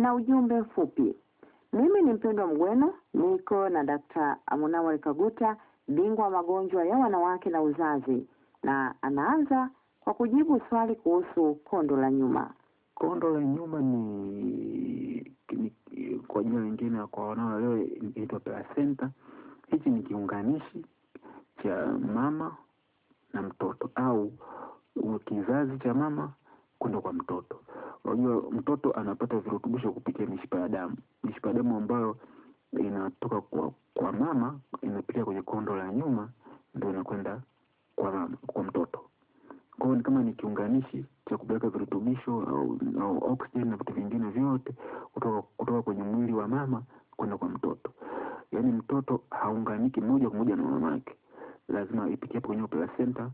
na ujumbe mfupi. Mimi ni Mpendwa Mgweno, niko na Dakta Amunawar Kaguta, bingwa wa magonjwa ya wanawake na uzazi, na anaanza kwa kujibu swali kuhusu kondo la nyuma. Kondo la nyuma ni, ni kwa jina lingine kwa wanaoelewa inaitwa placenta. Hichi ni kiunganishi cha mama na mtoto au kizazi cha mama kwenda kwa mtoto. Unajua mtoto anapata virutubisho kupitia mishipa ya damu, mishipa ya damu ambayo inatoka kwa, kwa mama inapitia kwenye kondo la nyuma ndio inakwenda kwa mama, kwa mtoto. Kwa hiyo kama ni kiunganishi cha kupeleka virutubisho au, au oxygen na vitu vingine vyote kutoka, kutoka kwenye mwili wa mama kwenda kwa mtoto. Yaani mtoto haunganiki moja kwa moja na mama yake, lazima ipitie hapo kwenye placenta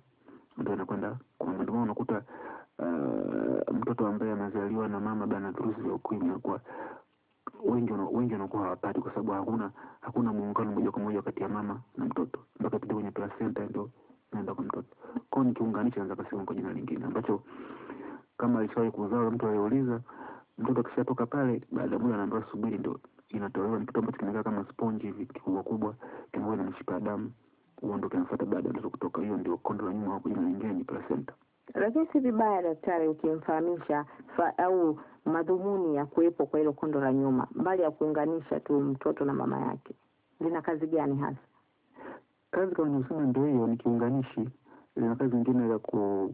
ndio inakwenda kwa mama. Ndio unakuta uh, mtoto ambaye amezaliwa na mama bana virusi vya ukimwi inakuwa wengi wengi wanakuwa hawapati kwa sababu hakuna hakuna muungano moja kwa moja kati ya mama na mtoto mpaka tuje kwenye placenta ndio naenda kwa mtoto. Kwa hiyo nikiunganisha naweza kusema kwa jina lingine ambacho kama alishawahi kuzaa mtu aliyeuliza mtoto akishatoka pale, baada ya muda anaambiwa subiri, ndio inatolewa. Kitu ambacho kinakaa kama sponge hivi kikubwa kubwa, kinakuwa na mishipa ya damu, huo ndio kinafuata baada ya mtoto kutoka. Hiyo ndio kondo la nyuma, kwa jina lingine ni placenta. Lakini si vibaya daktari, ukimfahamisha fa, au madhumuni ya kuwepo kwa hilo kondo la nyuma, mbali ya kuunganisha tu mtoto na mama yake, lina kazi gani hasa? Kazi kama nimesema ndio hiyo, ni kiunganishi. Lina kazi nyingine za ku,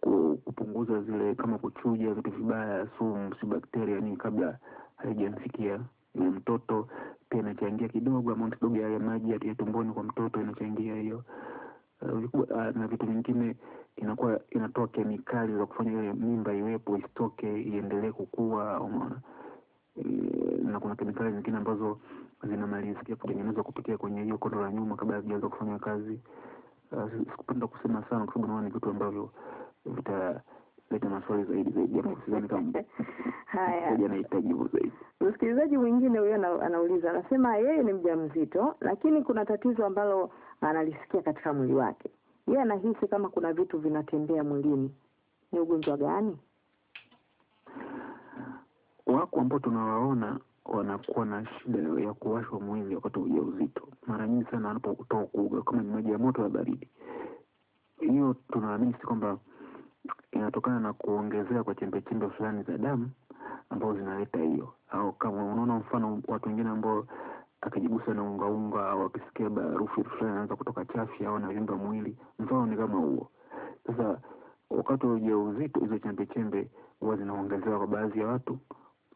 ku, kupunguza zile kama kuchuja vitu vibaya, sumu, si bakteria nini, kabla haijamfikia yule mtoto. Pia inachangia kidogo, amount kidogo ya maji ya tumboni kwa mtoto inachangia hiyo. Uh, na vitu vingine inakuwa inatoa kemikali za kufanya ile mimba iwepo isitoke iendelee kukua umeona Eh, na kuna kemikali zingine ambazo zinamalizikia kutengenezwa kupitia kwenye hiyo kondo la nyuma kabla hazijaanza kufanya kazi. Uh, sikupenda kusema sana kwa sababu naona ni vitu ambavyo vitaleta maswali zaidi zaidi, sidhani kama Haya, zaidi. msikilizaji mwingine huyo ana- anauliza, anasema yeye ni mjamzito, lakini kuna tatizo ambalo analisikia katika mwili wake. Yeye anahisi kama kuna vitu vinatembea mwilini. Ni ugonjwa gani? Wako ambao tunawaona wanakuwa na shida ya kuwashwa mwili wakati wa ujauzito, mara nyingi sana wanapotoka kuoga, kama ni maji ya moto ya baridi. Hiyo tunaamini si kwamba inatokana na kuongezea kwa chembe chembe fulani za damu ambazo zinaleta hiyo, au kama unaona mfano watu wengine ambao akijigusa na ungaunga unga au akisikia ba- harufu fulani anaanza kutoka chafi au anavimba mwili, mfano ni kama huo. Sasa wakati wa ujauzito hizo chembe chembe huwa zinaongezewa kwa baadhi ya watu,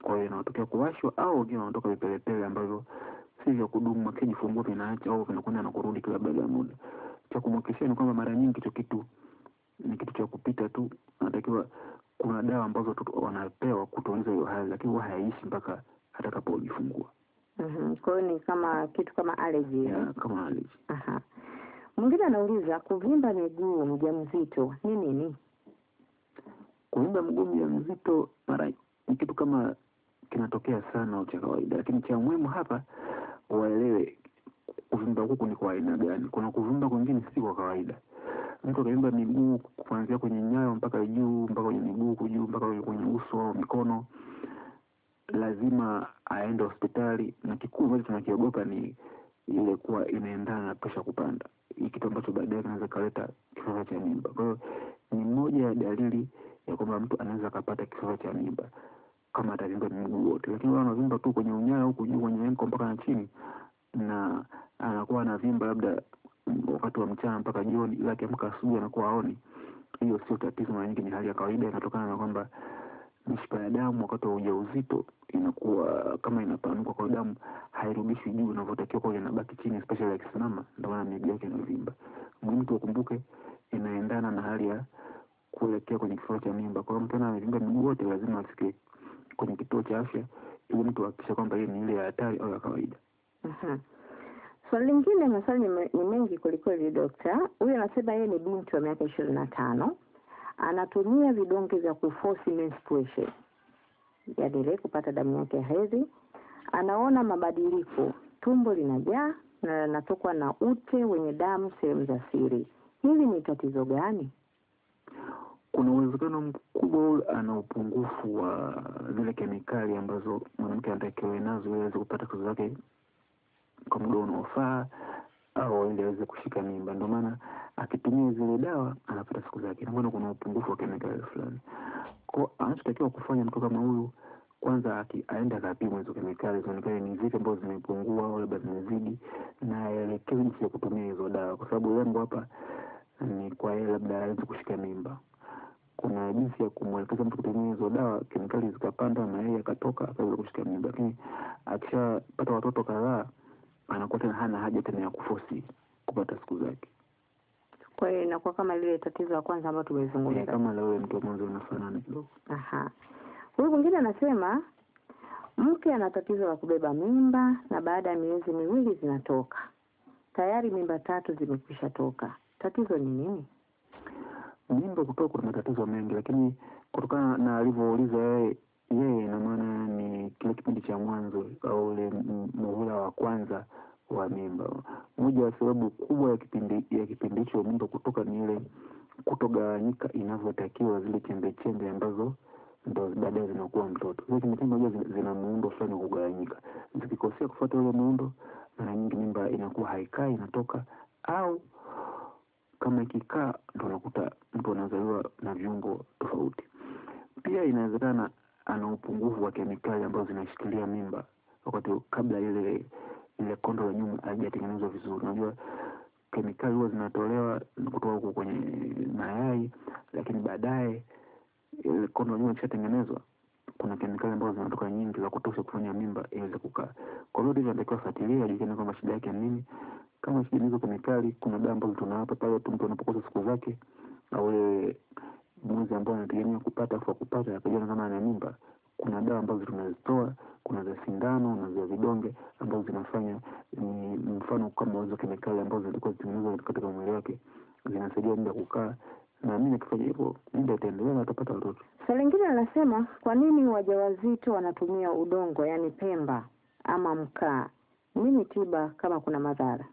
kwa hiyo inatokea kuwashwa au wengine wanatoka vipelepele ambavyo si vya kudumu, akijifungua vinaacha au vinakwenda na kurudi kila baada ya muda. Cha kumhakikishia ni kwamba mara nyingi hicho kitu ni kitu cha kupita tu, anatakiwa kuna dawa ambazo wanapewa kutuliza hiyo hali, lakini huwa hayaishi mpaka atakapojifungua. Kwa hiyo ni kama kitu kama allergy. ya kama allergy. Aha. Mwingine anauliza kuvimba miguu mjamzito ni nini? Kuvimba mguu mjamzito mara ni kitu kama kinatokea sana au cha kawaida, lakini cha muhimu hapa waelewe kuvimba huku ni kwa aina gani. Kuna kuvimba kwingine si kwa kawaida. Mtu akavimba miguu kuanzia kwenye nyayo mpaka juu mpaka kwenye miguu juu mpaka kwenye uso au mikono, lazima aende hospitali, na kikuu ambacho tunakiogopa ni ile kuwa inaendana na presha kupanda, hii kitu ambacho baadaye kinaweza kaleta kifafa cha mimba. Kwa hiyo ni moja ya dalili ya kwamba mtu anaweza akapata kifafa cha mimba kama atavimba mguu wote, lakini anavimba tu kwenye unyaya huku juu kwenye enko mpaka na chini, na anakuwa anavimba labda wakati wa mchana mpaka jioni, ila akiamka asubuhi anakuwa aoni. Hiyo sio tatizo, mara nyingi ni hali ya kawaida, inatokana na kwamba mishipa ya damu wakati wa ujauzito inakuwa kama inapanuka, kwa damu hairudishwi juu inavyotakiwa, kwa inabaki chini, especially akisimama, ndio maana miguu yake inavimba. Muhimu tu ukumbuke, inaendana na hali ya kuelekea kwenye kifua cha mimba. Kwa mtu ana amevimba miguu wote, lazima afike kwenye kituo cha afya ili mtu ahakikisha kwamba hii ni ile ya hatari au ya kawaida. swali Swali lingine, maswali ni mengi kwelikweli dokta. Huyu anasema yeye ni binti wa miaka ishirini na tano anatumia vidonge vya kuforce menstruation, yaani ile kupata damu yake ya hedhi. Anaona mabadiliko, tumbo linajaa na anatokwa na ute wenye damu sehemu za siri. Hili ni tatizo gani? kuna uwezekano mkubwa ana upungufu wa zile kemikali ambazo mwanamke anatakiwa nazo ili aweze kupata kuzo zake kwa muda unaofaa au ili aweze kushika mimba. Ndio maana akitumia zile dawa anapata siku zake, inakuwa kuna upungufu wa kemikali fulani. Kwa anachotakiwa kufanya mtu kama huyu, kwanza aende akapimwa hizo kemikali, zionekane ni zipi ambazo zimepungua au labda zimezidi, na aelekewe jinsi ya kutumia hizo dawa, kwa sababu lengo hapa ni kwa yeye labda aweze kushika mimba. Kuna jinsi ya kumwelekeza mtu kutumia hizo dawa, kemikali zikapanda na yeye akatoka akaweza kushika mimba, lakini akishapata watoto kadhaa anakuwa tena hana haja tena ya kufosi kupata siku zake. Kwa hiyo inakuwa kama lile tatizo la kwanza ambalo Eh, tumezungumza. kama la yule mtu wa mwanzo unafanana kidogo. Aha. Huyu mwingine anasema mke ana tatizo la kubeba mimba na baada ya miezi miwili zinatoka. Tayari mimba tatu zimekwisha toka. Tatizo ni nini? Mimba kutoka kuna matatizo mengi, lakini kutokana na alivyouliza yeye yeye, ina maana ni kile kipindi cha mwanzo au ule muhula wa kwanza wa mimba. Moja ya sababu kubwa ya kipindi ya kipindi hicho mimba kutoka ni ile kutogawanyika inavyotakiwa, zile chembe chembe ambazo ndo baadaye zinakuwa mtoto. Zile chembe chembe ambazo zina, zina muundo fulani wa kugawanyika, zikikosea kufuata ule muundo, mara nyingi mimba inakuwa haikai, inatoka au kama ikikaa ndo unakuta mtu anazaliwa na viungo tofauti. Pia inawezekana ana upungufu wa kemikali ambazo zinashikilia mimba wakati kabla ile ile kondo la nyuma halijatengenezwa vizuri. Unajua kemikali huwa zinatolewa kutoka huko kwenye mayai, lakini baadaye ile kondo la nyuma ikishatengenezwa kuna kemikali ambazo zinatoka nyingi za kutosha kufanya mimba iweze kukaa. Kwa hiyo ndivyo anatakiwa fuatilia, ajulikane kwamba shida yake ni nini. Kama shida hizo kemikali, kuna dawa ambazo tunawapa pale tu mtu anapokosa siku zake au mwezi ambao anategemea kupata afu akupata akajiona kama ana mimba, kuna dawa ambazo tunazitoa, kuna za sindano na za vidonge ambazo zinafanya ni mfano kama hizo kemikali ambazo zilikuwa zitengenezwa katika mwili wake zinasaidia muda kukaa, naamini akifanya hivyo muda itaendelea na atapata watoto. Swali lingine anasema kwa nini wajawazito wanatumia udongo yaani pemba ama mkaa? Nini tiba kama kuna madhara?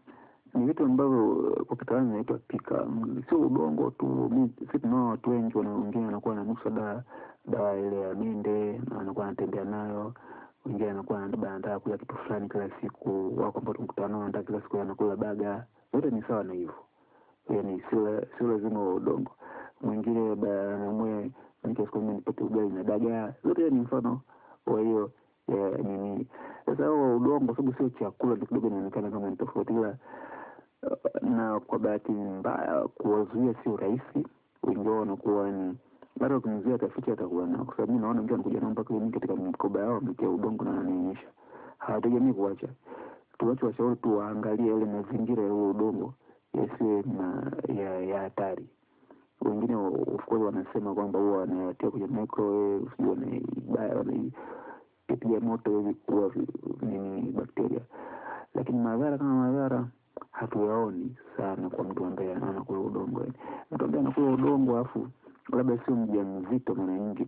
Ni vitu ambavyo kwa kitaalamu inaitwa pika, sio udongo tu. Si tunao watu wengi wengine anakuwa ananusa dawa dawa ile ya mende na anakuwa anatembea nayo, wengine anakuwa labda anataka kula kitu fulani kila siku, wako ambao tumkutana nao anataka kila siku anakula baga, yote ni sawa na hivyo, yani sio lazima wa udongo. Mwingine labda siku nipate ugali na dagaa, yote ni mfano wa hiyo ya nini. Sasa wa udongo, sababu sio chakula, kidogo inaonekana kama ni tofauti, ila na kwa bahati mbaya kuwazuia sio rahisi. Wengi wao wanakuwa ni bado wakimzuia tafiti atakuwa nao, kwa sababu mi naona mtu anakuja nao mpaka kliniki katika mikoba yao ametia udongo na ananionyesha. hawategemei kuacha. Tuwache washauri tuwaangalie yale mazingira ya huo udongo yasiwe ya hatari. Wengine of wanasema kwamba huwa wanayatia kwenye microwave, sijui wanaibaya, wanaipiga moto ili kuua nini bakteria, lakini madhara kama madhara hatuyaoni sana kwa mtu ambaye anakula udongo. Yani mtu ambaye anakula udongo alafu labda sio mjamzito, mara nyingi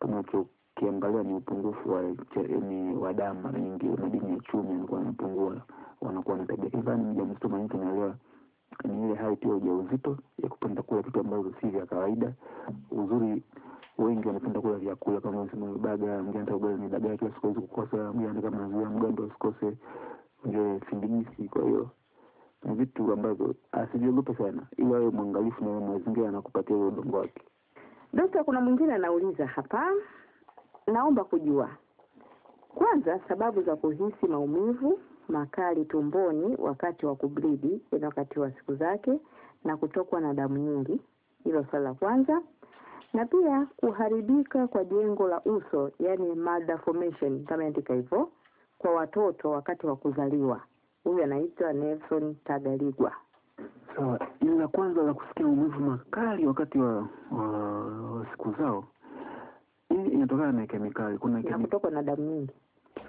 tunachokiangalia ni upungufu wa ni wa damu. Mara nyingi madini ya chuma yanakuwa yanapungua, wanakuwa na tabia kama ni mjamzito, mara nyingi tunaelewa ni ile hali tu ya ujauzito ya kupenda kula vitu ambavyo si vya kawaida. Uzuri wengi wanapenda kula vyakula kama sema baga, mganda ugali ni dagaa kila siku hawezi kukosa, mganda kama maziwa, mgando usikose, ndio sindimisi. Kwa hiyo vitu ambavyo asijiogope sana, ili awe mwangalifu na mazingira anakupatia ule udongo wake. Dokta, kuna mwingine anauliza hapa, naomba kujua kwanza sababu za kuhisi maumivu makali tumboni wakati wa kublidi, yaani wakati wa siku zake, na kutokwa na damu nyingi. Hilo swali la kwanza, na pia kuharibika kwa jengo la uso, yani malformation kama andika hivyo, kwa watoto wakati wa kuzaliwa. Huyu anaitwa Nelson Tagaligwa. Sawa, ili la kwanza la kusikia maumivu makali wakati wa, wa, wa siku zao, hii inatokana na kemikali. Kuna na kemikali kutoka na damu nyingi.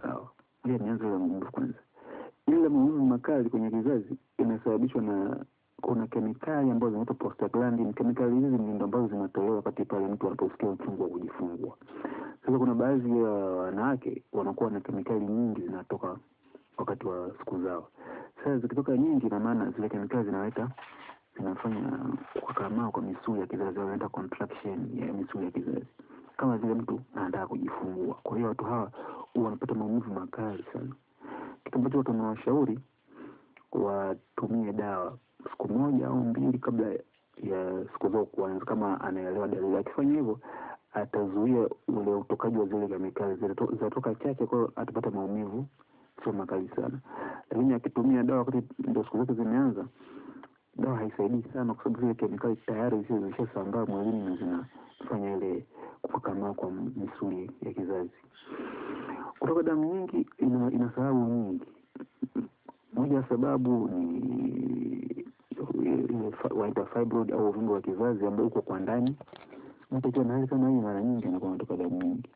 sawa, ile nianze ile maumivu kwanza. Ile maumivu makali kwenye kizazi inasababishwa na kuna kemikali ambazo zinaitwa prostaglandin. Kemikali hizi ni ndio ambazo zinatolewa wakati pale mtu anaposikia uchungu wa kujifungua. Sasa kuna baadhi ya wanawake wanakuwa na kemikali nyingi zinatoka wakati wa siku zao. Sasa zikitoka nyingi, na maana zile kemikali zinaleta zinafanya kukakamaa kwa misuli ya kizazi wanaita contraction ya misuli ya kizazi kama vile mtu anataka kujifungua. Kwa hiyo watu hawa huwa wanapata maumivu makali sana, kitu ambacho watu wanawashauri watumie dawa siku moja au mbili kabla ya siku zao kuanza, kama anaelewa dalili. Akifanya hivyo atazuia ule utokaji wa zile kemikali, zinatoka chache, kwa hiyo atapata maumivu sio makali sana. Lakini akitumia dawa wakati ndio siku zake zimeanza, dawa haisaidii sana, kwa sababu zile kemikali tayari zishasambaa mwilini na zinafanya ile kukakamaa kwa misuli ya kizazi. Kutoka damu nyingi ina, ina sababu nyingi. Moja ya sababu ni waita fibroid au uvimbe wa kizazi ambao uko kwa ndani. Mtu akiwa na hali kama hii, mara nyingi anakuwa anatoka damu nyingi.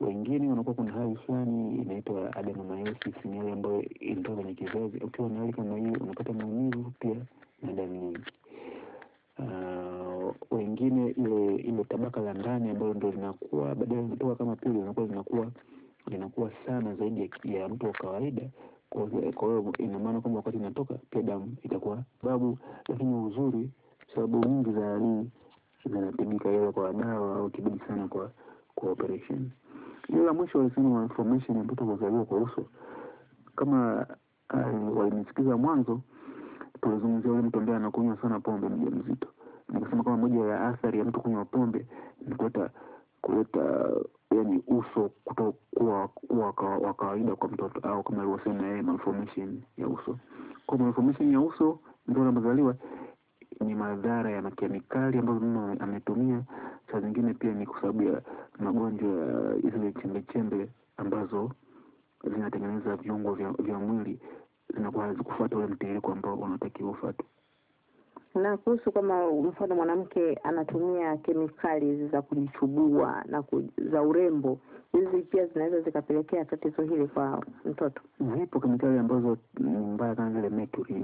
Wengine wanakuwa kuna hali fulani inaitwa adenomyosis, ni hali ambayo inatoka kwenye kizazi. Ukiwa na hali kama hiyo, unapata maumivu pia na damu nyingi. Uh, wengine ile ile tabaka la ndani ambayo ndo linakuwa baadaye linatoka kama pili, linakuwa linakuwa linakuwa sana zaidi ya, mtu wa kawaida. Kwa hiyo ina maana kwamba wakati inatoka pia damu itakuwa sababu, lakini uzuri, sababu nyingi za hii zinatibika, ile kwa dawa au kibidi sana kwa kwa operation. Ile la mwisho walisema information ya mtoto kuzaliwa kwa uso, kama uh, walinisikiza mwanzo tulizungumzia yule mtu ambaye anakunywa sana pombe mjamzito. Nikasema kama moja ya athari ya mtu kunywa pombe ni kuleta kuleta yani uso kutokuwa wa kawaida kwa mtoto au kama alivyosema yeye malformation ya uso. Kwa malformation ya uso mtoto anapozaliwa ni madhara ya makemikali ambazo mama ametumia. Saa zingine pia ni kwa sababu ya magonjwa ya zile chembechembe chembe ambazo zinatengeneza viungo vya, vya mwili zinakuwa hazikufuata ule mtiririko ambao unatakiwa ufuate. Na kuhusu kama mfano mwanamke anatumia kemikali hizi za kujichubua na ku, za urembo, hizi pia zinaweza zikapelekea tatizo hili kwa mtoto. Zipo kemikali ambazo ni mbaya kama vile mercury.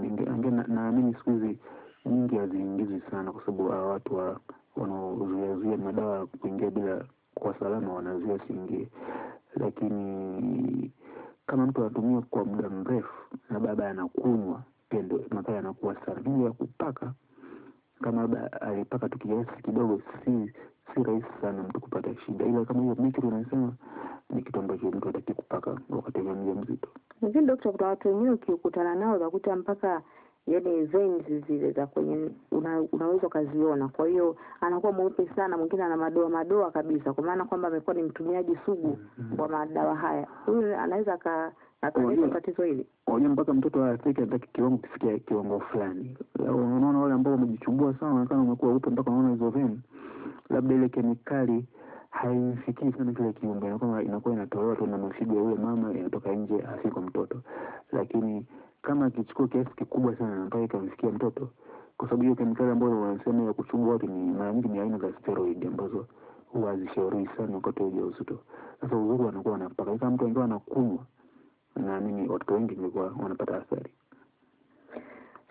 Naamini siku hizi nyingi haziingizi sana, kwa sababu hawa watu wa wanaozuiazuia madawa kuingia bila kwa salama wanazuia siingie, lakini kama mtu anatumia kwa muda mrefu na baba anakunywa, pia ndio madhara yanakuwa sana. Lakini ya kupaka kama labda alipaka tu kiasi kidogo, si si rahisi sana mtu kupata shida, ila kama hiyo mikro unasema ni kitu ambacho mtu hataki kupaka wakati wa mjamzito. Lakini dokta, kuna watu wengine ukikutana nao utakuta mpaka yani veins zile za kwenye una, unaweza ukaziona. Kwa hiyo anakuwa mweupe sana, mwingine ana madoa madoa kabisa, kwa maana kwamba amekuwa ni mtumiaji sugu wa madawa haya. Huyu anaweza aka- akaleta Unajua- tatizo hili. Unajua mpaka mtoto aathirike hata kiwango kifikia kiwango fulani. Unaona wale ambao wamejichubua sana wanaonekana wamekuwa upe mpaka unaona hizo veni, labda ile kemikali haimfikii sana kile kiumbe, inakuwa inakuwa inatolewa tu na mafigo ya yule mama, inatoka nje hasi kwa mtoto. Lakini kama akichukua kiasi kikubwa sana mpaka ikamfikia mtoto, kwa sababu hiyo kemikali ambayo wanasema ya kuchubua watu ni mara nyingi ni aina za steroid ambazo huwa hazishauriwi sana wakati wa ujauzito. Sasa uzuri wanakuwa wanapaka, kama mtu angiwa anakunywa naamini watoto wengi ingekuwa wanapata athari.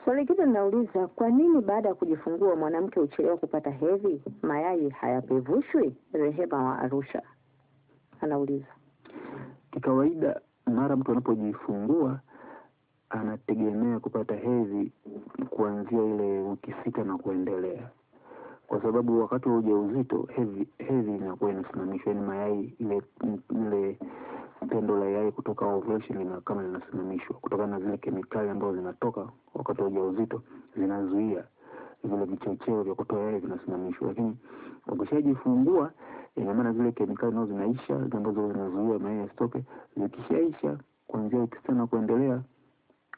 Swali lingine linauliza, kwa nini baada ya kujifungua mwanamke huchelewa kupata hedhi? Mayai hayapevushwi? Rehema wa Arusha anauliza. Kikawaida, mara mtu anapojifungua anategemea kupata hedhi kuanzia ile wiki sita na kuendelea, kwa sababu wakati wa ujauzito hedhi hedhi inakuwa inasimamishwa, yani mayai ile ile tendo la yai kutoka ovulation lina kama linasimamishwa. Kutokana na zile kemikali ambazo zinatoka wakati wa ujauzito zinazuia vile vichocheo vya kutoa yai vinasimamishwa, lakini ukishajifungua ina maana zile kemikali nazo zinaisha, ambazo zinazuia mayai yasitoke. Zikishaisha kuanzia wiki sita na kuendelea,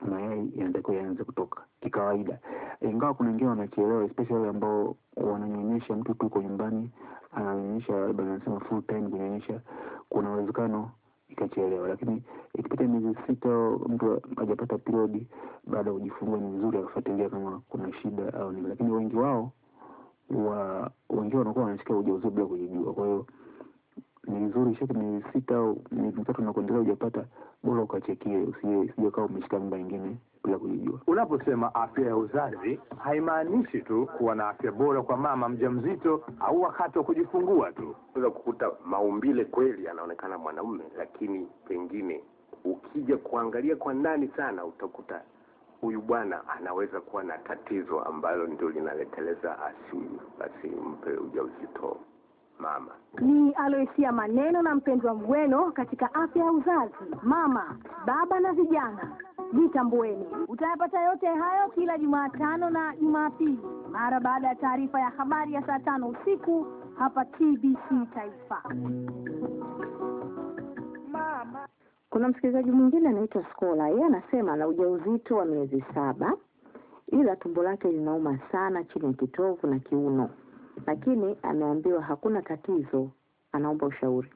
mayai yanatakiwa yaanze kutoka kikawaida, ingawa kuna wengine wanachelewa, especially ambao wananyonyesha. Mtu tu uko nyumbani ananyonyesha, labda anasema full time kunyonyesha, kuna uwezekano ikachelewa, lakini ikipita miezi sita mtu hajapata period baada ya kujifungua, ni vizuri akafuatilia kama kuna shida au nini, lakini wengi wao wa wengi wanakuwa wanashikia ujauzito bila kujijua. Kwa hiyo ni vizuri ishike ni sita au miezi mitatu na kuendelea, hujapata bora ukachekie, usije usije kawa umeshika mimba ingine bila kujijua. Unaposema afya ya uzazi haimaanishi tu kuwa na afya bora kwa mama mjamzito au wakati wa kujifungua tu. unaweza kukuta maumbile kweli anaonekana mwanaume, lakini pengine ukija kuangalia kwa ndani sana utakuta huyu bwana anaweza kuwa na tatizo ambalo ndio linaleteleza asi asimpe ujauzito mama. Ni Aloisia Maneno na mpendwa Mgweno katika afya ya uzazi, mama, baba na vijana. Jitambueni. Utayapata yote hayo kila Jumatano na Jumapili mara baada ya taarifa ya habari ya saa tano usiku hapa TBC Taifa. Mama. Kuna msikilizaji mwingine anaitwa Skola, yeye anasema ana ujauzito wa miezi saba, ila tumbo lake linauma sana chini ya kitovu na kiuno, lakini ameambiwa hakuna tatizo, anaomba ushauri.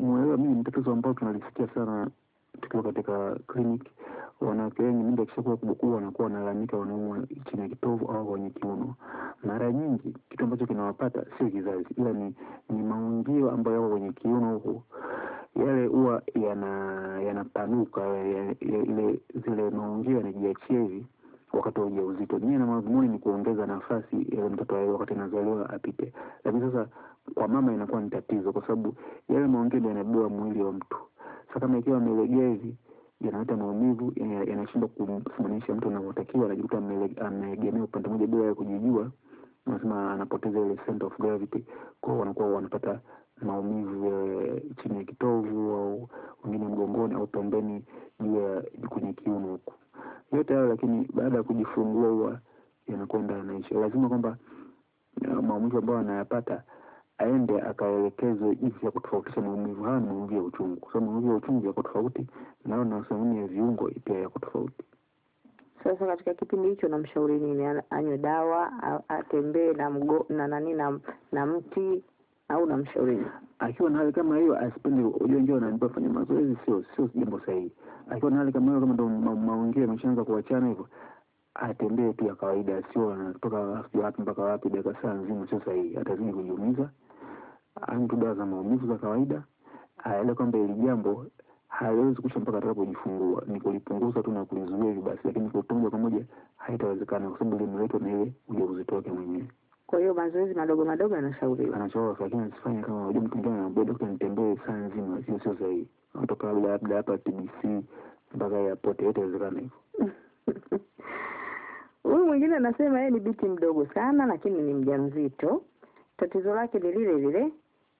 Mwelewa, mimi ni tatizo ambayo tunalisikia sana tukiwa katika clinic. Wanawake wengi mimba ikishakuwa kubwa wanakuwa wanalalamika wanaumwa chini ya kitovu au kwenye kiuno. Mara nyingi kitu ambacho kinawapata sio kizazi, ila ni ni maungio ambayo yako kwenye kiuno huko, yale huwa yana yanapanuka ya- ya- ile zile maungio yanajiachia hivi wakati wa ujauzito. Nia na madhumuni ni kuongeza nafasi ya mtoto awe wakati anazaliwa apite, lakini sasa kwa mama inakuwa ni tatizo, kwa sababu yale ndio yanabeba mwili wa mtu. Sasa kama ikiwa amelegea hivi yanaleta maumivu, yana- yanashindwa kumsimamisha mtu anavyotakiwa, anajikuta ameegemea upande mmoja bila ya kujijua, nasema anapoteza ile center of gravity, kwao wanakuwa wanapata maumivu ya chini ya kitovu au wengine mgongoni au pembeni juu ya kwenye kiuno huku yote hayo, lakini baada ya kujifungua huwa yanakwenda yanaisha. Lazima kwamba uh, maumivu ambayo anayapata aende akaelekezwe jinsi ya kutofautisha maumivu haya ni maumivu ya uchungu, kwa sababu maumivu ya uchungu yako tofauti nayo na sehemu ya viungo pia yako tofauti. Sasa katika kipindi hicho namshauri nini? Anywe dawa, atembee na mgo, na nani na, na mti au namshauri? Akiwa na hali kama hiyo, asipende ujue, njoo ananipa fanya mazoezi, sio sio jambo sahihi. Akiwa na hali kama hiyo, kama ndo maongee ameshaanza kuachana hivyo, atembee tu ya kawaida, sio anatoka sijui wapi mpaka wapi dakika saa nzima, sio sahihi. Atazidi kujiumiza. Anywe dawa za maumivu za kawaida, aelewe kwamba hili jambo haliwezi kusha mpaka atakapojifungua, ni kulipunguza tu na kulizuia hivi basi, lakini kwa moja kwa moja haitawezekana, kwa sababu limeletwa na ile ujauzito wake mwenyewe. Kwa hiyo mazoezi madogo madogo yanashauriwa. anachoka lakini asifanye kama unajua, mtu mwingine dokta, nitembee saa nzima, sio sio sahihi. Kutoka labda labda hapa TBC mpaka airport, haitawezekana hivyo. Huyu mwingine anasema yeye ni binti mdogo sana, lakini ni mjamzito. Tatizo lake ni lile lile,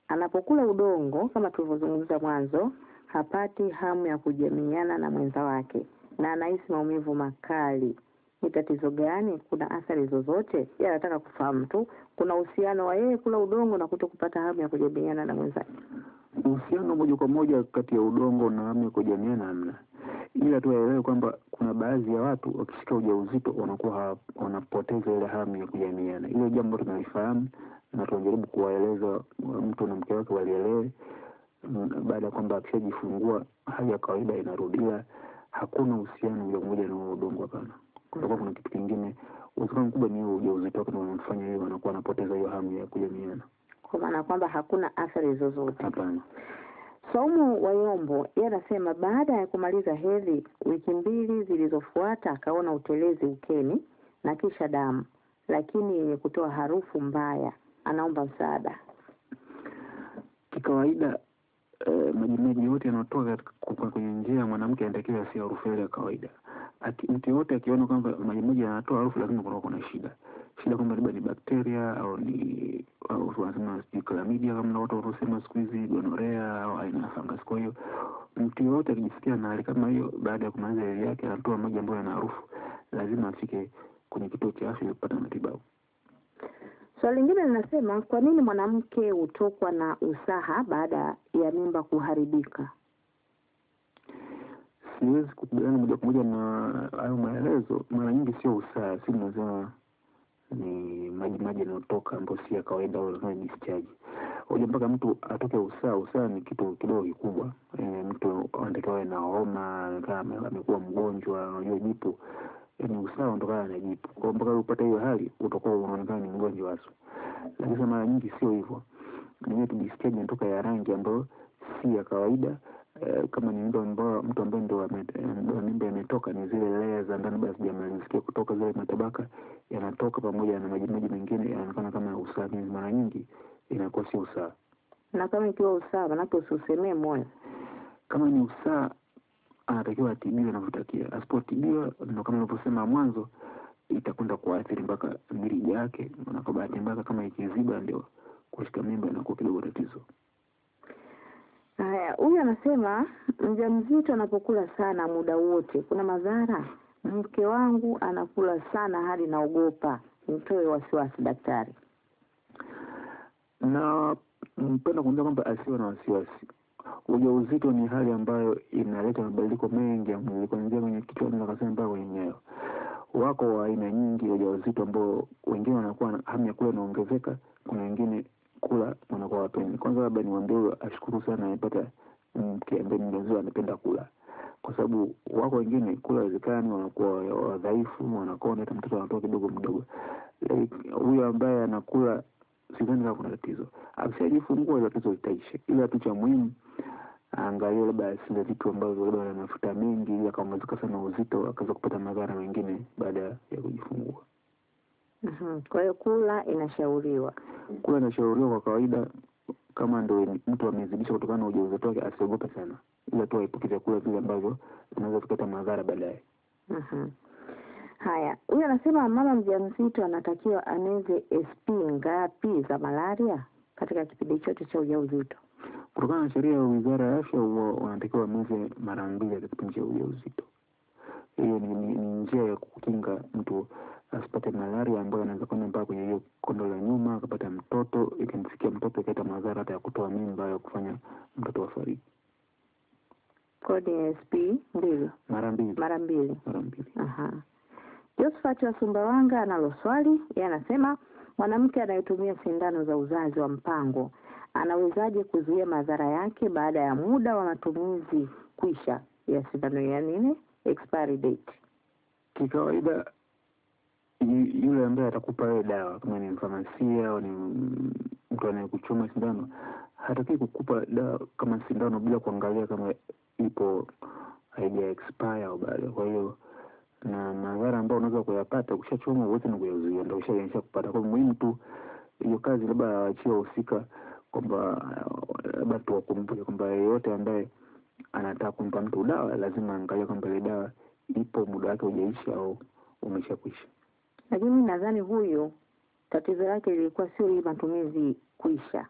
anapokula udongo kama tulivyozungumza mwanzo, hapati hamu ya kujamiana na mwenza wake na anahisi maumivu makali. Ni tatizo gani? Kuna athari zozote? Yeye anataka kufahamu tu, kuna uhusiano wa yeye kula udongo na kuto kupata hamu ya kujamiana na mwenzake. Uhusiano moja kwa moja kati ya udongo na hamu ya kujamiana hamna, ila tu aelewe kwamba kuna baadhi ya watu wakishika ujauzito wanakuwa wanapoteza ile hamu ya kujamiana. Ile jambo tunalifahamu na tunajaribu kuwaeleza mtu na mke wake walielewe, mm, baada ya kwamba akishajifungua hali ya kawaida inarudia, hakuna uhusiano moja kwa moja na udongo, hapana. Kutakuwa kuna kitu kingine, uwezekano mkubwa ni huo ujauzito wake ndio unamfanya hiyo, anakuwa anapoteza hiyo hamu ya kujamiana. Kwa maana kwamba hakuna athari zozote. Hapana. Saumu Wayombo yeye anasema baada ya kumaliza hedhi wiki mbili zilizofuata akaona utelezi ukeni na kisha damu, lakini yenye kutoa harufu mbaya. Anaomba msaada. Kikawaida eh, majimaji yote yanayotoka kwenye njia ya mwanamke anatakiwa yasiyo harufu ya kawaida. Mtu yoyote akiona kwamba majimaji yanatoa harufu, lazima kunakuwa kuna shida. Shida kwamba labda ni bakteria au ni wanasema sijui klamidia, kama watu wanaosema siku hizi, gonorea au aina ya fungus. Kwa hiyo mtu yoyote akijisikia na hali kama hiyo, baada ya kumaliza hedhi yake, anatoa maji ambayo yana harufu, lazima afike kwenye kituo cha afya kupata matibabu. Swali lingine linasema kwa nini mwanamke hutokwa na usaha baada ya mimba kuharibika? siwezi kukubaliana moja kwa moja na hayo maelezo. Mara nyingi sio usaha, si nasema ni maji maji yanayotoka ambayo si ya kawaida, au lazima discharge. Hoja mpaka mtu atoke usaha. Usaha ni kitu kidogo kikubwa. E, mtu anatakiwa awe na homa, anakaa amekuwa mgonjwa, unajua jipu yani usawa ndo na jipu. Kwa hiyo mpaka upata hiyo hali utakuwa unaonekana ni mgonjwa hasa, lakini mara nyingi sio hivyo. Ni mtu tu discharge inatoka ya rangi ambayo si ya kawaida eh, kama ni mtu ambayo mtu ambaye ndo mimba imetoka ni zile lea za ndani basi jamalizia kutoka zile matabaka yanatoka pamoja na majimaji mengine yanaonekana kama usaha, mara nyingi inakuwa si usaha. Na kama ikiwa usaha, manake usiusemee moyo. Kama ni usaha anatakiwa atibiwe anavyotakiwa. Asipotibiwa ndo kama nilivyosema mwanzo, itakwenda kuathiri mpaka mirija yake, na kwa bahati mbaya kama ikiziba, ndio kushika mimba inakuwa kidogo tatizo. Haya, huyu anasema mjamzito anapokula sana muda wote kuna madhara. Mke wangu anakula sana hadi naogopa, nitoe wasiwasi daktari. na mpenda kuambia kwamba asiwe na wasiwasi. Ujauzito ni hali ambayo inaleta mabadiliko mengi ya mwili, kuanzia kwenye kichwa na kasema mpaka kwenye nyayo. Wako wa aina nyingi ya ujauzito ambao wengine wanakuwa na hamu ya kula inaongezeka, kuna wengine kula wanakuwa wapendi. Kwanza labda niwaambie huyo ashukuru sana amepata mke ambaye ni mjamzito anapenda kula, kwa sababu wako wengine kula haiwezekani, wanakuwa wadhaifu, wanakonda, hata mtoto anatoka kidogo mdogo. Huyo ambaye anakula sidhani kama kuna tatizo. Akishajifungua tatizo litaisha, ila tu cha muhimu aangalie labda asile vitu ambavyo labda na mafuta mengi, ili akaongezeka sana uzito, akaweza kupata madhara mengine baada ya kujifungua. Mhm. Kwa hiyo kula inashauriwa. Kula inashauriwa kwa kawaida, kama ndo mtu amezidisha kutokana na ujauzito wake, asiogope sana, ila tu aepuke vyakula vile ambavyo vinaweza vikaleta madhara baadaye. Haya, huyu anasema mama mjamzito anatakiwa ameze SP ngapi za malaria katika kipindi chote cha ujauzito? Kutokana na sheria ya Wizara ya Afya, huwa wanatakiwa wameze mara mbili katika kipindi cha ujauzito. Hiyo ni, ni, ni njia ya kukinga mtu asipate malaria ambayo anaweza kwenda mpaka kwenye hiyo kondo la nyuma akapata mtoto, ikimfikia mtoto ikaleta madhara hata ya kutoa mimba ya kufanya mtoto afariki. Kodi ya SP mbili Mara mbili, mara mbili. mara mbili. Aha. Josephat wa Sumbawanga analo swali. Yeye anasema mwanamke anayetumia sindano za uzazi wa mpango anawezaje kuzuia madhara yake baada ya muda wa matumizi kuisha ya sindano ya nini, expiry date? Kikawaida yule ambaye atakupa wewe dawa kama ni mfamasia au ni mtu anayekuchoma sindano hataki kukupa dawa kama sindano bila kuangalia kama ipo haija expire au bado. Kwa hiyo na madhara ambayo unaweza kuyapata ukishachoma uwezi na kuyazuia, ndio ushaisha kupata. Kwa muhimu tu hiyo kazi labda awachia wahusika kwamba uh, labda tuwakumbuke kwamba yeyote ambaye anataka kumpa mtu dawa lazima angalie kwamba ile dawa ipo muda wake ujaisha au umesha kuisha. Lakini nadhani huyu tatizo lake lilikuwa sio hii matumizi kuisha,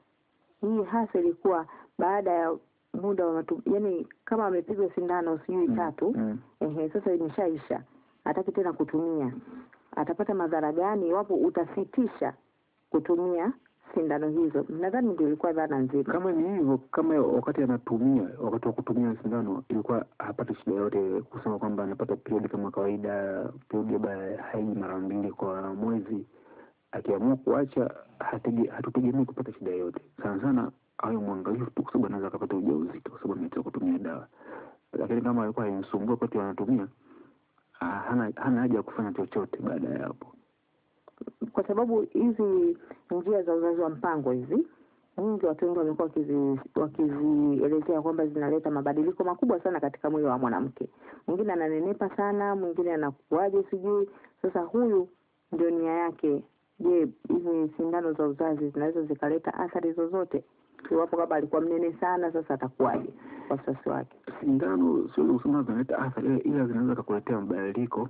hii hasa ilikuwa baada ya muda wa matu, yani kama amepigwa sindano sijui Mm, tatu mm. ehe, sasa imeshaisha, hataki tena kutumia, atapata madhara gani iwapo utasitisha kutumia sindano hizo? Nadhani ndio ilikuwa dhana nzima. Kama ni hivyo, kama wakati anatumia, wakati wa kutumia sindano ilikuwa hapati shida yote, kusema kwamba anapata period kama kawaida, period baya haiji mara mbili kwa mwezi, akiamua kuacha, hatutegemei kupata shida yote Sana sana awe mwangalifu tu, kwa sababu anaweza akapata ujauzito kwa sababu ameacha kutumia dawa. Lakini kama alikuwa haimsumbua wakati anatumia, hana hana haja ya kufanya chochote baada ya hapo. kwa sababu hizi njia za uzazi wa mpango hizi nyingi watu wengi wamekuwa wakizielezea kwamba zinaleta mabadiliko makubwa sana katika mwili wa mwanamke. Mwingine ananenepa sana, mwingine anakuaje sijui. Sasa huyu ndio nia yake. Je, hizi sindano za uzazi zinaweza zikaleta athari zozote iwapo kama alikuwa mnene sana, sasa atakuwaje wasiwasi wake? sindano siwezi kusema zinaleta athari ila- zinaweza kakuletea mabadiliko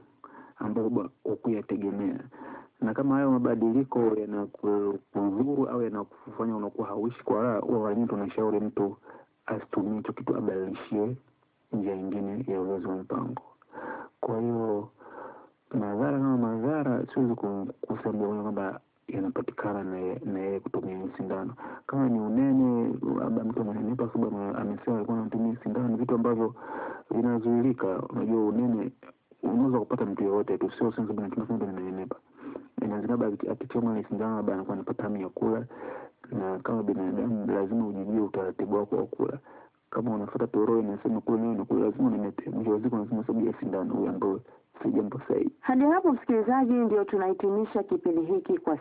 ambayo ukuyategemea hukuyategemea na kama hayo mabadiliko yanakudhuru au yanakufanya unakuwa hauishi kwa raha huwa nyingi tunashauri mtu asitumie hicho kitu abadilishie njia nyingine ya uzazi wa mpango kwa hiyo madhara kama madhara siwezi ku- kusema kwamba yanapatikana na ye- yeye kutumia sindano. Kama ni unene labda mtu amenenepa sababu amesema alikuwa anatumia sindano vitu ambavyo vinazuilika. Unajua unene unaweza kupata mtu yoyote tu sio sasa bwana tunasema ndio nimenenepa inawezekana labda akichoma ile sindano labda anakuwa anapata hamu ya kula na kama binadamu lazima ujijue utaratibu wako wa kula. Kama unafuata toroo inasema kula nayo nakula lazima unenepe mwisho wa siku unasema sababu ya sindano huyo ambayo si jambo sahihi. Hadi hapo msikilizaji, ndio tunahitimisha kipindi hiki kwa